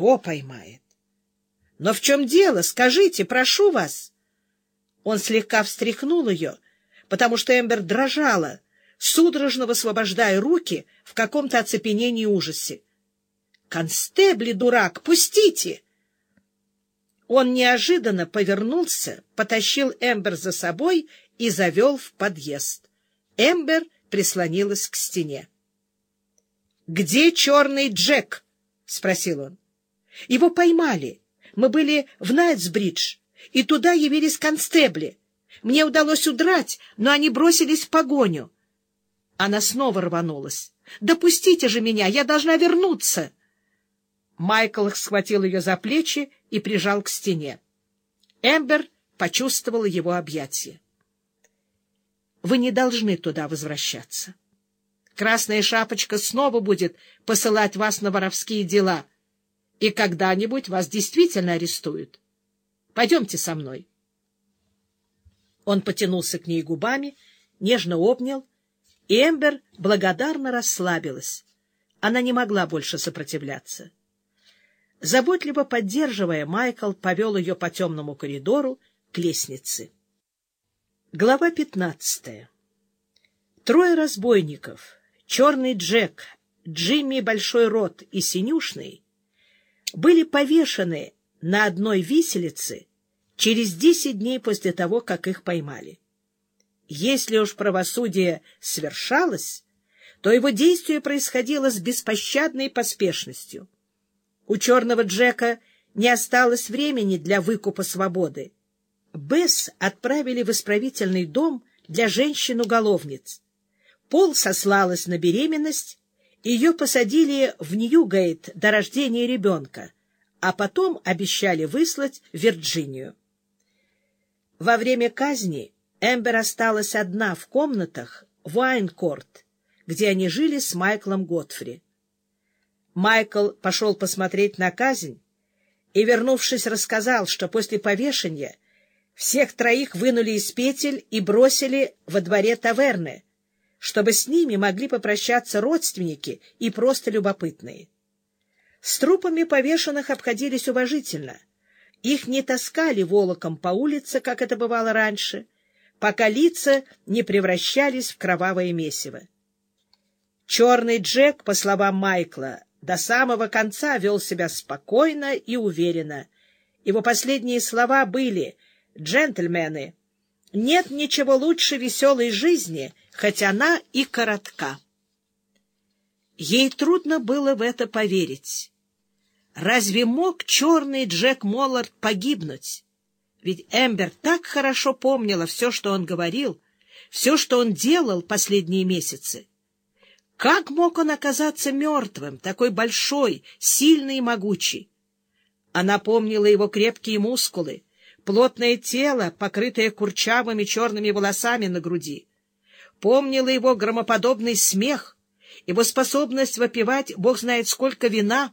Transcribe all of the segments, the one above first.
Кто поймает? Но в чем дело? Скажите, прошу вас. Он слегка встряхнул ее, потому что Эмбер дрожала, судорожно высвобождая руки в каком-то оцепенении ужасе. «Констебли, дурак, пустите!» Он неожиданно повернулся, потащил Эмбер за собой и завел в подъезд. Эмбер прислонилась к стене. — Где черный Джек? — спросил он. — Его поймали. Мы были в Найтсбридж, и туда явились констебли. Мне удалось удрать, но они бросились в погоню. Она снова рванулась. «Допустите же меня, я должна вернуться!» Майкл схватил ее за плечи и прижал к стене. Эмбер почувствовала его объятия. «Вы не должны туда возвращаться. Красная шапочка снова будет посылать вас на воровские дела, и когда-нибудь вас действительно арестуют. Пойдемте со мной». Он потянулся к ней губами, нежно обнял, и Эмбер благодарно расслабилась. Она не могла больше сопротивляться. Заботливо поддерживая, Майкл повел ее по темному коридору к лестнице. Глава пятнадцатая. Трое разбойников, Черный Джек, Джимми Большой Рот и Синюшный, были повешены на одной виселице через десять дней после того, как их поймали. Если уж правосудие свершалось, то его действие происходило с беспощадной поспешностью — у черного Джека не осталось времени для выкупа свободы. Бесс отправили в исправительный дом для женщин-уголовниц. Пол сослалась на беременность, ее посадили в Ньюгейт до рождения ребенка, а потом обещали выслать в Вирджинию. Во время казни Эмбер осталась одна в комнатах в Уайнкорт, где они жили с Майклом Готфри. Майкл пошел посмотреть на казнь и, вернувшись, рассказал, что после повешения всех троих вынули из петель и бросили во дворе таверны, чтобы с ними могли попрощаться родственники и просто любопытные. С трупами повешенных обходились уважительно. Их не таскали волоком по улице, как это бывало раньше, пока лица не превращались в кровавое месиво. Черный Джек, по словам Майкла, до самого конца вел себя спокойно и уверенно. Его последние слова были «Джентльмены, нет ничего лучше веселой жизни, хоть она и коротка». Ей трудно было в это поверить. Разве мог черный Джек Моллард погибнуть? Ведь Эмбер так хорошо помнила все, что он говорил, все, что он делал последние месяцы. Как мог он оказаться мертвым, такой большой, сильный и могучий? Она помнила его крепкие мускулы, плотное тело, покрытое курчавыми черными волосами на груди. Помнила его громоподобный смех, его способность выпивать бог знает сколько вина.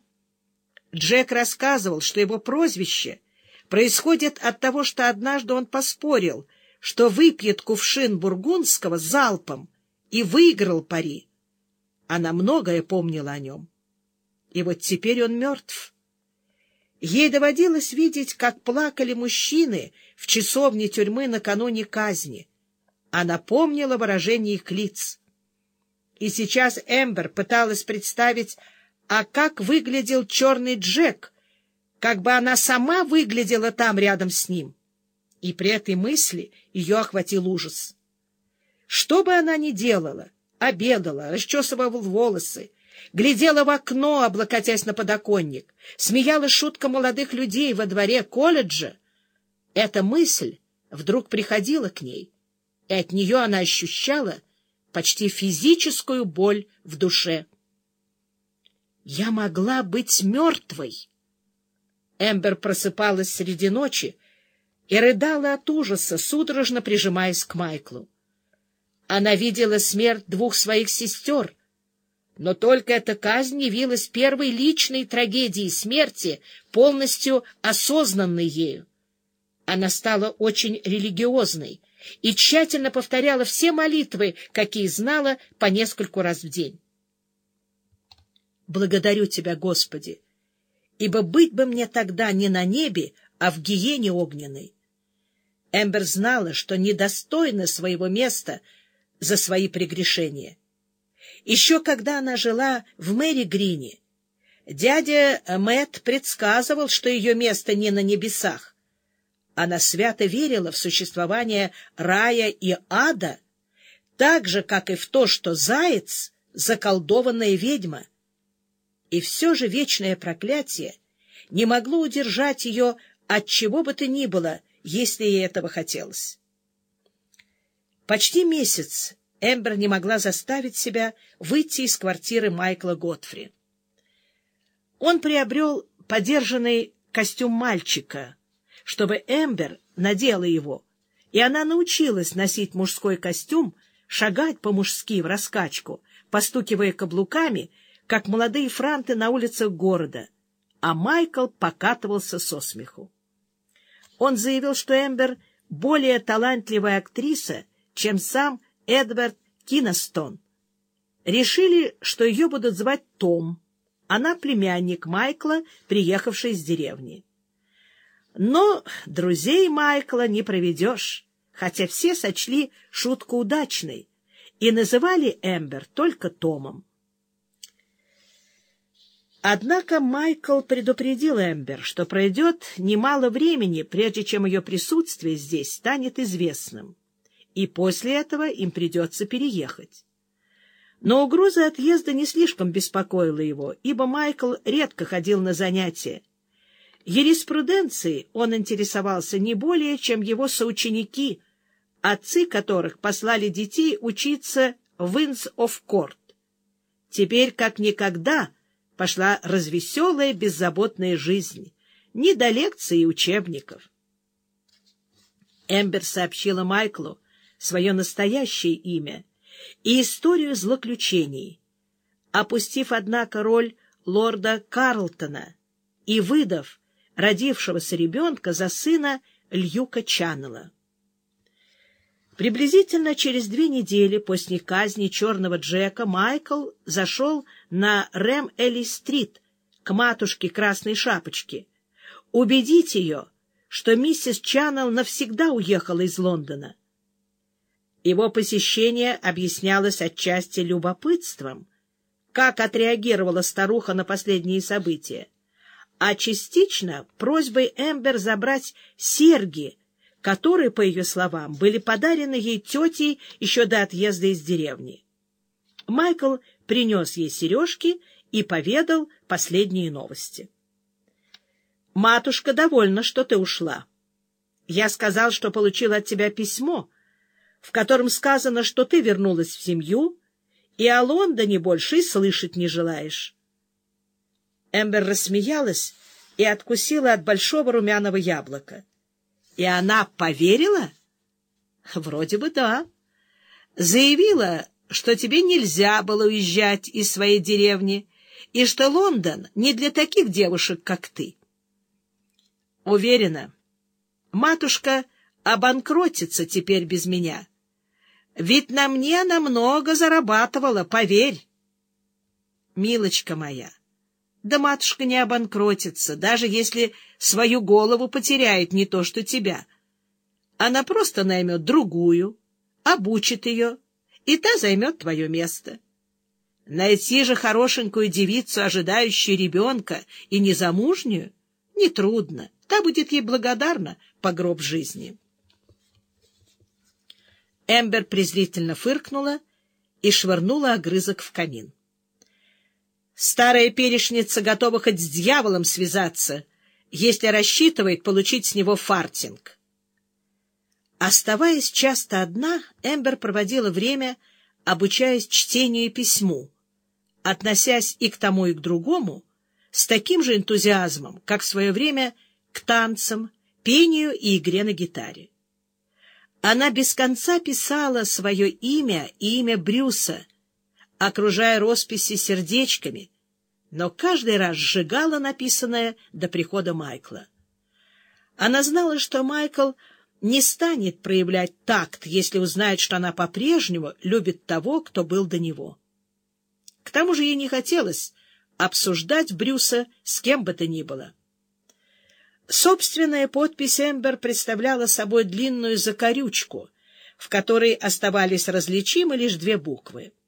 Джек рассказывал, что его прозвище происходит от того, что однажды он поспорил, что выпьет кувшин бургундского залпом и выиграл пари. Она многое помнила о нем. И вот теперь он мертв. Ей доводилось видеть, как плакали мужчины в часовне тюрьмы накануне казни. Она помнила выражение их лиц. И сейчас Эмбер пыталась представить, а как выглядел черный Джек, как бы она сама выглядела там рядом с ним. И при этой мысли ее охватил ужас. Что бы она ни делала, обедала, расчесывала волосы, глядела в окно, облокотясь на подоконник, смеялась шутка молодых людей во дворе колледжа. Эта мысль вдруг приходила к ней, и от нее она ощущала почти физическую боль в душе. «Я могла быть мертвой!» Эмбер просыпалась среди ночи и рыдала от ужаса, судорожно прижимаясь к Майклу. Она видела смерть двух своих сестер, но только эта казнь явилась первой личной трагедией смерти, полностью осознанной ею. Она стала очень религиозной и тщательно повторяла все молитвы, какие знала по нескольку раз в день. «Благодарю Тебя, Господи! ибо быть бы мне тогда не на небе, а в гиене огненной. Эмбер знала, что недостойна своего места за свои прегрешения. Еще когда она жила в Мэри Грине, дядя Мэтт предсказывал, что ее место не на небесах. Она свято верила в существование рая и ада, так же, как и в то, что заяц — заколдованная ведьма. И все же вечное проклятие не могло удержать ее от чего бы то ни было, если ей этого хотелось. Почти месяц Эмбер не могла заставить себя выйти из квартиры Майкла Готфри. Он приобрел подержанный костюм мальчика, чтобы Эмбер надела его, и она научилась носить мужской костюм, шагать по-мужски в раскачку, постукивая каблуками, как молодые франты на улицах города, а Майкл покатывался со смеху. Он заявил, что Эмбер более талантливая актриса, чем сам Эдвард Киностон. Решили, что ее будут звать Том. Она племянник Майкла, приехавший из деревни. Но друзей Майкла не проведешь, хотя все сочли шутку удачной и называли Эмбер только Томом. Однако Майкл предупредил Эмбер, что пройдет немало времени, прежде чем ее присутствие здесь станет известным, и после этого им придется переехать. Но угроза отъезда не слишком беспокоила его, ибо Майкл редко ходил на занятия. Юриспруденцией он интересовался не более, чем его соученики, отцы которых послали детей учиться в Инс-оф-Корт. Теперь, как никогда, пошла развеселая, беззаботная жизнь, ни до лекций и учебников. Эмбер сообщила Майклу свое настоящее имя и историю злоключений, опустив, однако, роль лорда Карлтона и выдав родившегося ребенка за сына Льюка Чаннела. Приблизительно через две недели после казни черного Джека Майкл зашел на Рэм-Элли-стрит к матушке Красной Шапочки, убедить ее, что миссис Чаннел навсегда уехала из Лондона. Его посещение объяснялось отчасти любопытством, как отреагировала старуха на последние события, а частично просьбой Эмбер забрать серьги, которые, по ее словам, были подарены ей тетей еще до отъезда из деревни. Майкл принес ей сережки и поведал последние новости. «Матушка довольна, что ты ушла. Я сказал, что получил от тебя письмо, в котором сказано, что ты вернулась в семью и о Лондоне больше и слышать не желаешь». Эмбер рассмеялась и откусила от большого румяного яблока. И она поверила? Вроде бы да. Заявила, что тебе нельзя было уезжать из своей деревни, и что Лондон не для таких девушек, как ты. Уверена, матушка обанкротится теперь без меня. Ведь на мне она много зарабатывала, поверь. Милочка моя, да матушка не обанкротится, даже если свою голову потеряет не то что тебя. Она просто наймет другую, обучит ее, и та займет твое место. Найти же хорошенькую девицу, ожидающую ребенка и незамужнюю, нетрудно. Та будет ей благодарна по гроб жизни. Эмбер презрительно фыркнула и швырнула огрызок в камин. Старая перешница готова хоть с дьяволом связаться, если рассчитывает получить с него фартинг. Оставаясь часто одна, Эмбер проводила время, обучаясь чтению и письму, относясь и к тому, и к другому с таким же энтузиазмом, как в свое время к танцам, пению и игре на гитаре. Она без конца писала свое имя и имя Брюса — окружая росписи сердечками, но каждый раз сжигала написанное до прихода Майкла. Она знала, что Майкл не станет проявлять такт, если узнает, что она по-прежнему любит того, кто был до него. К тому же ей не хотелось обсуждать Брюса с кем бы то ни было. Собственная подпись Эмбер представляла собой длинную закорючку, в которой оставались различимы лишь две буквы —